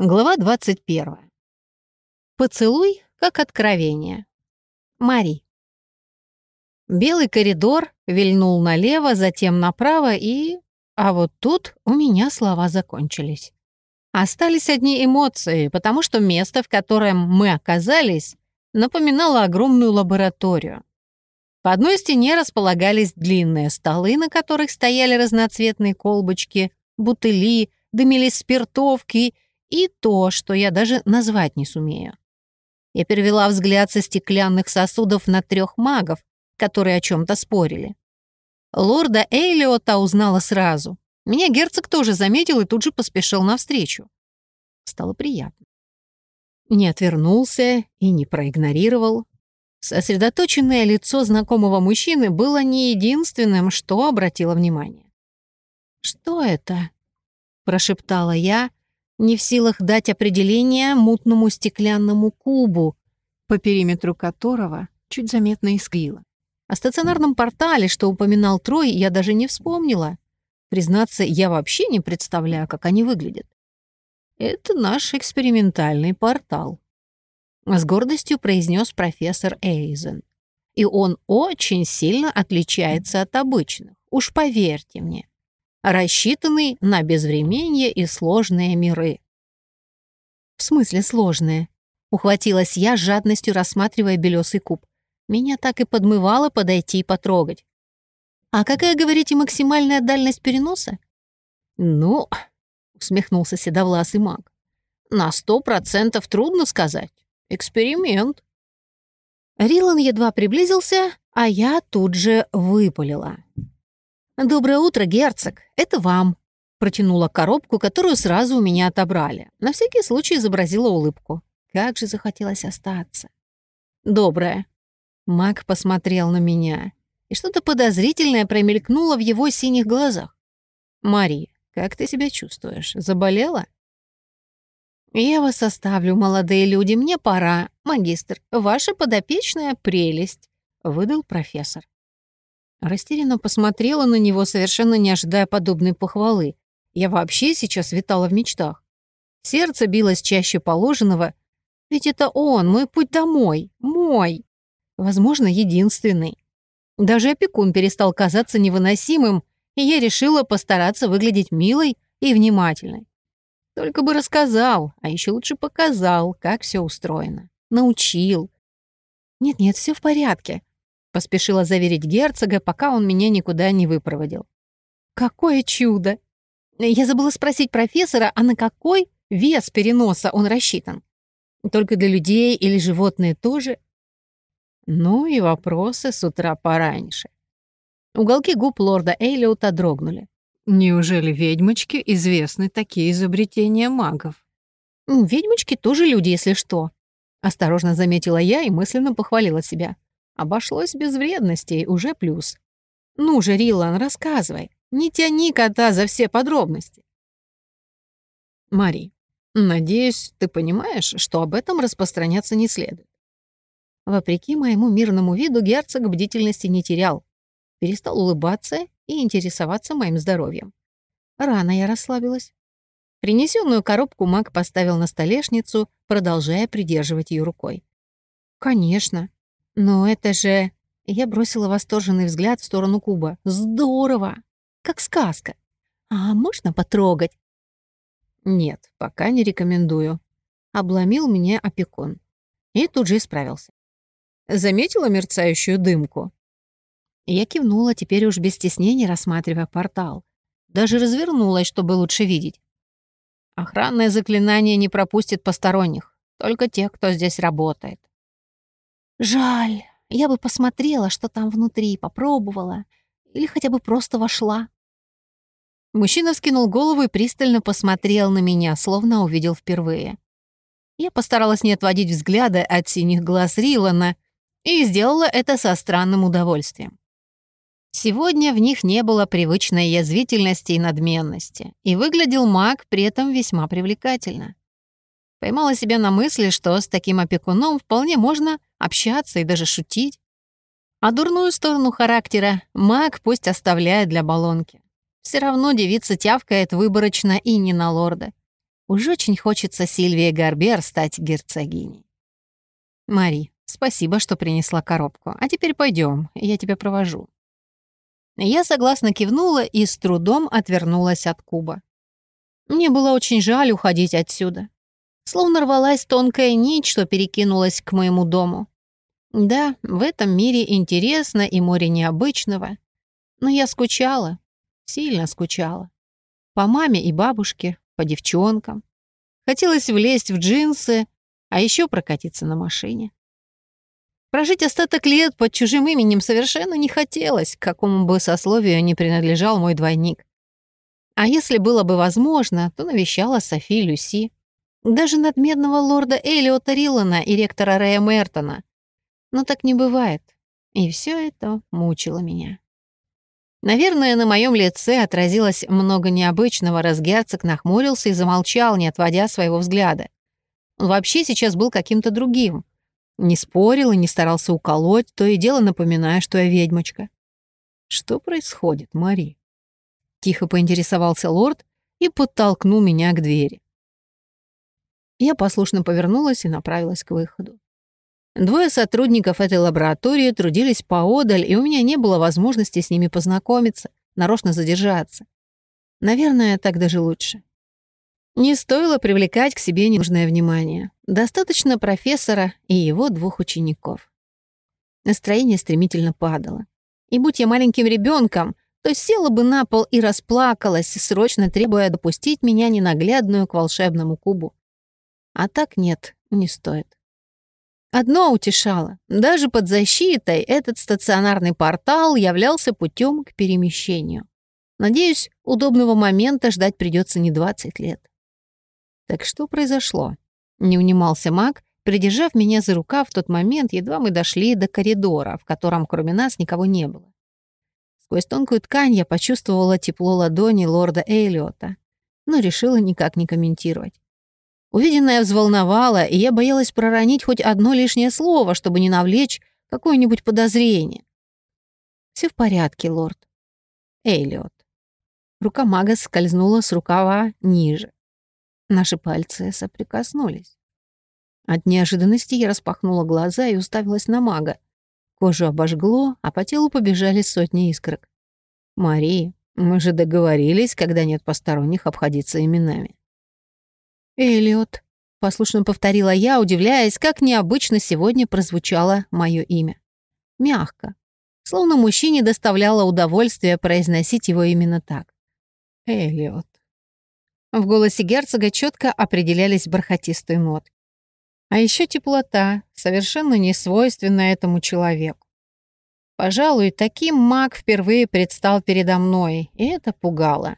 Глава 21. Поцелуй как откровение. Мари. Белый коридор вильнул налево, затем направо и... А вот тут у меня слова закончились. Остались одни эмоции, потому что место, в котором мы оказались, напоминало огромную лабораторию. По одной стене располагались длинные столы, на которых стояли разноцветные колбочки, бутыли, дымились спиртовки — и то, что я даже назвать не сумею. Я перевела взгляд со стеклянных сосудов на трех магов, которые о чем-то спорили. Лорда Эйлиота узнала сразу. Меня герцог тоже заметил и тут же поспешил навстречу. Стало приятно. Не отвернулся и не проигнорировал. Сосредоточенное лицо знакомого мужчины было не единственным, что обратило внимание. «Что это?» — прошептала я, не в силах дать определение мутному стеклянному кубу, по периметру которого чуть заметно искрило. О стационарном портале, что упоминал Трой, я даже не вспомнила. Признаться, я вообще не представляю, как они выглядят. Это наш экспериментальный портал. С гордостью произнес профессор Эйзен. И он очень сильно отличается от обычных, уж поверьте мне рассчитанный на безвременье и сложные миры. «В смысле сложные?» — ухватилась я, жадностью рассматривая белесый куб. Меня так и подмывало подойти и потрогать. «А какая, говорите, максимальная дальность переноса?» «Ну...» — усмехнулся седовласый маг. «На сто процентов трудно сказать. Эксперимент». Рилан едва приблизился, а я тут же выпалила. «Доброе утро, герцог. Это вам». Протянула коробку, которую сразу у меня отобрали. На всякий случай изобразила улыбку. Как же захотелось остаться. «Доброе». Мак посмотрел на меня, и что-то подозрительное промелькнуло в его синих глазах. «Мари, как ты себя чувствуешь? Заболела?» «Я вас оставлю, молодые люди, мне пора. Магистр, ваша подопечная прелесть», — выдал профессор. Растерянно посмотрела на него, совершенно не ожидая подобной похвалы. Я вообще сейчас витала в мечтах. Сердце билось чаще положенного. Ведь это он, мой путь домой, мой. Возможно, единственный. Даже опекун перестал казаться невыносимым, и я решила постараться выглядеть милой и внимательной. Только бы рассказал, а еще лучше показал, как все устроено. Научил. Нет-нет, все в порядке. Поспешила заверить герцога, пока он меня никуда не выпроводил. Какое чудо! Я забыла спросить профессора, а на какой вес переноса он рассчитан? Только для людей или животные тоже? Ну и вопросы с утра пораньше. Уголки губ лорда Эйлиота дрогнули. Неужели ведьмочки известны такие изобретения магов? Ведьмочки тоже люди, если что. Осторожно заметила я и мысленно похвалила себя. Обошлось без вредностей, уже плюс. Ну же, Рилан, рассказывай. Не тяни кота за все подробности. Мари, надеюсь, ты понимаешь, что об этом распространяться не следует. Вопреки моему мирному виду, герцог бдительности не терял. Перестал улыбаться и интересоваться моим здоровьем. Рано я расслабилась. Принесенную коробку маг поставил на столешницу, продолжая придерживать ее рукой. «Конечно. «Но это же...» Я бросила восторженный взгляд в сторону куба. «Здорово! Как сказка! А можно потрогать?» «Нет, пока не рекомендую», — обломил меня опекун. И тут же исправился. «Заметила мерцающую дымку?» Я кивнула, теперь уж без стеснения рассматривая портал. Даже развернулась, чтобы лучше видеть. Охранное заклинание не пропустит посторонних, только тех, кто здесь работает. Жаль, я бы посмотрела, что там внутри, попробовала. Или хотя бы просто вошла. Мужчина вскинул голову и пристально посмотрел на меня, словно увидел впервые. Я постаралась не отводить взгляда от синих глаз Рилана и сделала это со странным удовольствием. Сегодня в них не было привычной язвительности и надменности, и выглядел маг при этом весьма привлекательно. Поймала себя на мысли, что с таким опекуном вполне можно общаться и даже шутить. А дурную сторону характера маг пусть оставляет для баллонки. Все равно девица тявкает выборочно и не на лорда. Уж очень хочется Сильвии Гарбер стать герцогиней. Мари, спасибо, что принесла коробку. А теперь пойдем, я тебя провожу. Я согласно кивнула и с трудом отвернулась от куба. Мне было очень жаль уходить отсюда. Словно рвалась тонкая нить, что перекинулась к моему дому. Да, в этом мире интересно и море необычного. Но я скучала, сильно скучала. По маме и бабушке, по девчонкам. Хотелось влезть в джинсы, а еще прокатиться на машине. Прожить остаток лет под чужим именем совершенно не хотелось, к какому бы сословию не принадлежал мой двойник. А если было бы возможно, то навещала Софи Люси. Даже надмедного лорда Элиота Риллана и ректора Рэя Мертона. Но так не бывает. И все это мучило меня. Наверное, на моем лице отразилось много необычного, раз герцог нахмурился и замолчал, не отводя своего взгляда. Он вообще сейчас был каким-то другим. Не спорил и не старался уколоть, то и дело напоминая, что я ведьмочка. «Что происходит, Мари?» Тихо поинтересовался лорд и подтолкнул меня к двери. Я послушно повернулась и направилась к выходу. Двое сотрудников этой лаборатории трудились поодаль, и у меня не было возможности с ними познакомиться, нарочно задержаться. Наверное, так даже лучше. Не стоило привлекать к себе ненужное внимание. Достаточно профессора и его двух учеников. Настроение стремительно падало. И будь я маленьким ребенком, то села бы на пол и расплакалась, срочно требуя допустить меня ненаглядную к волшебному кубу. А так нет, не стоит. Одно утешало. Даже под защитой этот стационарный портал являлся путем к перемещению. Надеюсь, удобного момента ждать придется не 20 лет. Так что произошло? Не унимался маг, придержав меня за рукав в тот момент, едва мы дошли до коридора, в котором кроме нас никого не было. Сквозь тонкую ткань я почувствовала тепло ладони лорда Эйлиота, но решила никак не комментировать. Увиденное взволновало, и я боялась проронить хоть одно лишнее слово, чтобы не навлечь какое-нибудь подозрение. Все в порядке, лорд. Эйлиот. Рука мага скользнула с рукава ниже. Наши пальцы соприкоснулись. От неожиданности я распахнула глаза и уставилась на мага. Кожу обожгло, а по телу побежали сотни искрок. «Мари, мы же договорились, когда нет посторонних, обходиться именами». «Эллиот», — послушно повторила я, удивляясь, как необычно сегодня прозвучало мое имя. Мягко, словно мужчине доставляло удовольствие произносить его именно так. «Эллиот». В голосе герцога четко определялись бархатистые ноты. А еще теплота, совершенно не свойственная этому человеку. Пожалуй, таким маг впервые предстал передо мной, и это пугало.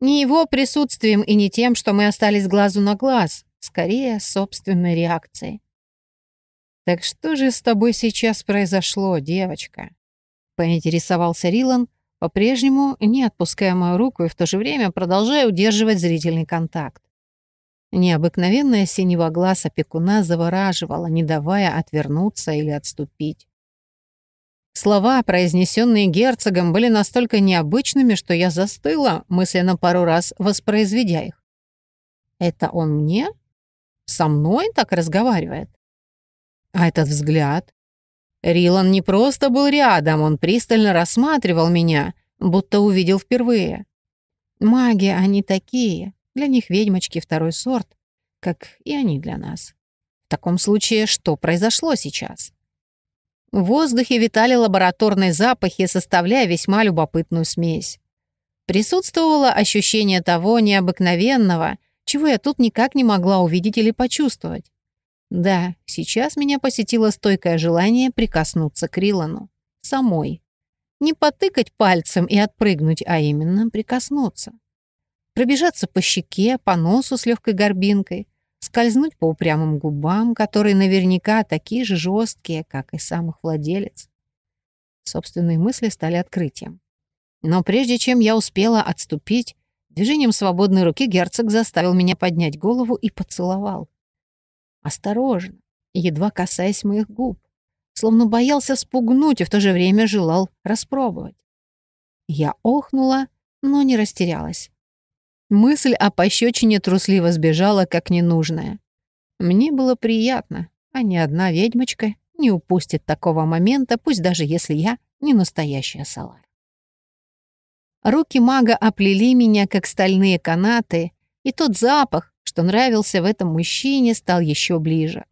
Не его присутствием и не тем, что мы остались глазу на глаз, скорее собственной реакцией. «Так что же с тобой сейчас произошло, девочка?» — поинтересовался Рилан, по-прежнему не отпуская мою руку и в то же время продолжая удерживать зрительный контакт. Необыкновенная синего глаз опекуна завораживала, не давая отвернуться или отступить. Слова, произнесенные герцогом, были настолько необычными, что я застыла, мысленно пару раз воспроизведя их. «Это он мне? Со мной так разговаривает?» А этот взгляд? Рилан не просто был рядом, он пристально рассматривал меня, будто увидел впервые. Маги, они такие. Для них ведьмочки второй сорт, как и они для нас. В таком случае, что произошло сейчас? В воздухе витали лабораторные запахи, составляя весьма любопытную смесь. Присутствовало ощущение того необыкновенного, чего я тут никак не могла увидеть или почувствовать. Да, сейчас меня посетило стойкое желание прикоснуться к Рилану. Самой. Не потыкать пальцем и отпрыгнуть, а именно прикоснуться. Пробежаться по щеке, по носу с легкой горбинкой, скользнуть по упрямым губам, которые наверняка такие же жесткие, как и сам их владелец. Собственные мысли стали открытием. Но прежде чем я успела отступить, движением свободной руки герцог заставил меня поднять голову и поцеловал. Осторожно, едва касаясь моих губ, словно боялся спугнуть и в то же время желал распробовать. Я охнула, но не растерялась. Мысль о пощечине трусливо сбежала, как ненужная. Мне было приятно, а ни одна ведьмочка не упустит такого момента, пусть даже если я не настоящая Салар. Руки мага оплели меня, как стальные канаты, и тот запах, что нравился в этом мужчине, стал еще ближе.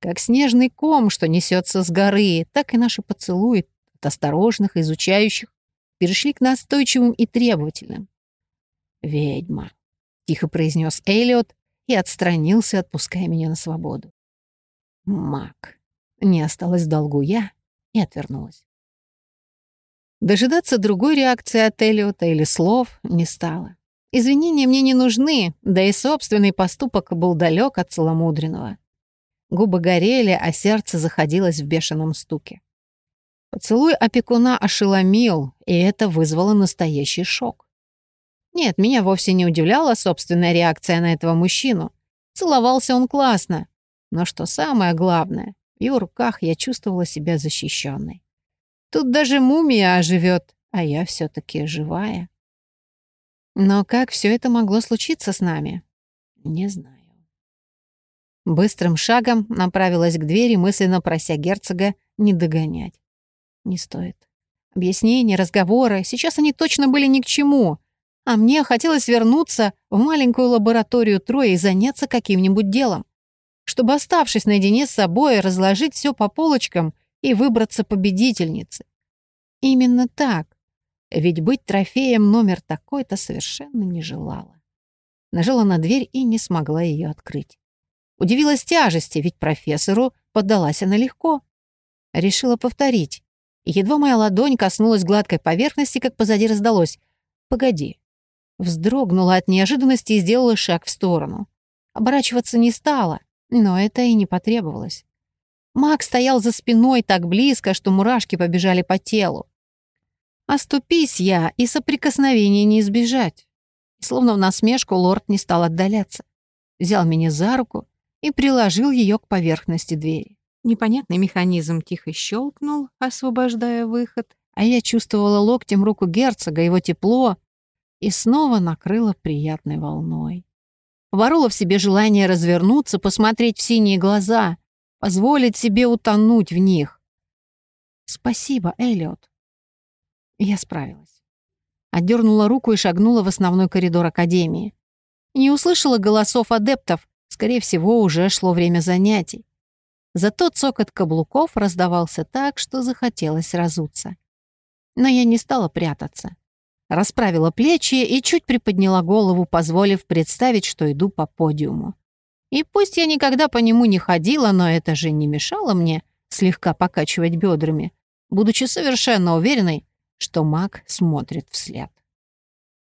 Как снежный ком, что несется с горы, так и наши поцелуи от осторожных, изучающих, перешли к настойчивым и требовательным. «Ведьма», — тихо произнес Элliot и отстранился, отпуская меня на свободу. «Маг». Не осталось в долгу я и отвернулась. Дожидаться другой реакции от Эллиота или слов не стало. Извинения мне не нужны, да и собственный поступок был далек от целомудренного. Губы горели, а сердце заходилось в бешеном стуке. Поцелуй опекуна ошеломил, и это вызвало настоящий шок. Нет, меня вовсе не удивляла собственная реакция на этого мужчину. Целовался он классно. Но что самое главное, в его руках я чувствовала себя защищенной. Тут даже мумия оживет, а я все таки живая. Но как все это могло случиться с нами? Не знаю. Быстрым шагом направилась к двери, мысленно прося герцога не догонять. Не стоит. Объяснения, разговоры, сейчас они точно были ни к чему. А мне хотелось вернуться в маленькую лабораторию Троя и заняться каким-нибудь делом. Чтобы, оставшись наедине с собой, разложить все по полочкам и выбраться победительницей. Именно так. Ведь быть трофеем номер такой-то совершенно не желала. Нажала на дверь и не смогла ее открыть. Удивилась тяжести, ведь профессору поддалась она легко. Решила повторить. Едва моя ладонь коснулась гладкой поверхности, как позади раздалось. «Погоди». Вздрогнула от неожиданности и сделала шаг в сторону. Оборачиваться не стала, но это и не потребовалось. Маг стоял за спиной так близко, что мурашки побежали по телу. Оступись я, и соприкосновения не избежать. Словно в насмешку лорд не стал отдаляться. Взял меня за руку и приложил ее к поверхности двери. Непонятный механизм тихо щелкнул, освобождая выход, а я чувствовала локтем руку герцога, его тепло, и снова накрыла приятной волной. Поборола в себе желание развернуться, посмотреть в синие глаза, позволить себе утонуть в них. «Спасибо, Эллиот». Я справилась. Отдернула руку и шагнула в основной коридор Академии. Не услышала голосов адептов, Скорее всего, уже шло время занятий. Зато цокот каблуков раздавался так, что захотелось разуться. Но я не стала прятаться. Расправила плечи и чуть приподняла голову, позволив представить, что иду по подиуму. И пусть я никогда по нему не ходила, но это же не мешало мне слегка покачивать бедрами, будучи совершенно уверенной, что маг смотрит вслед.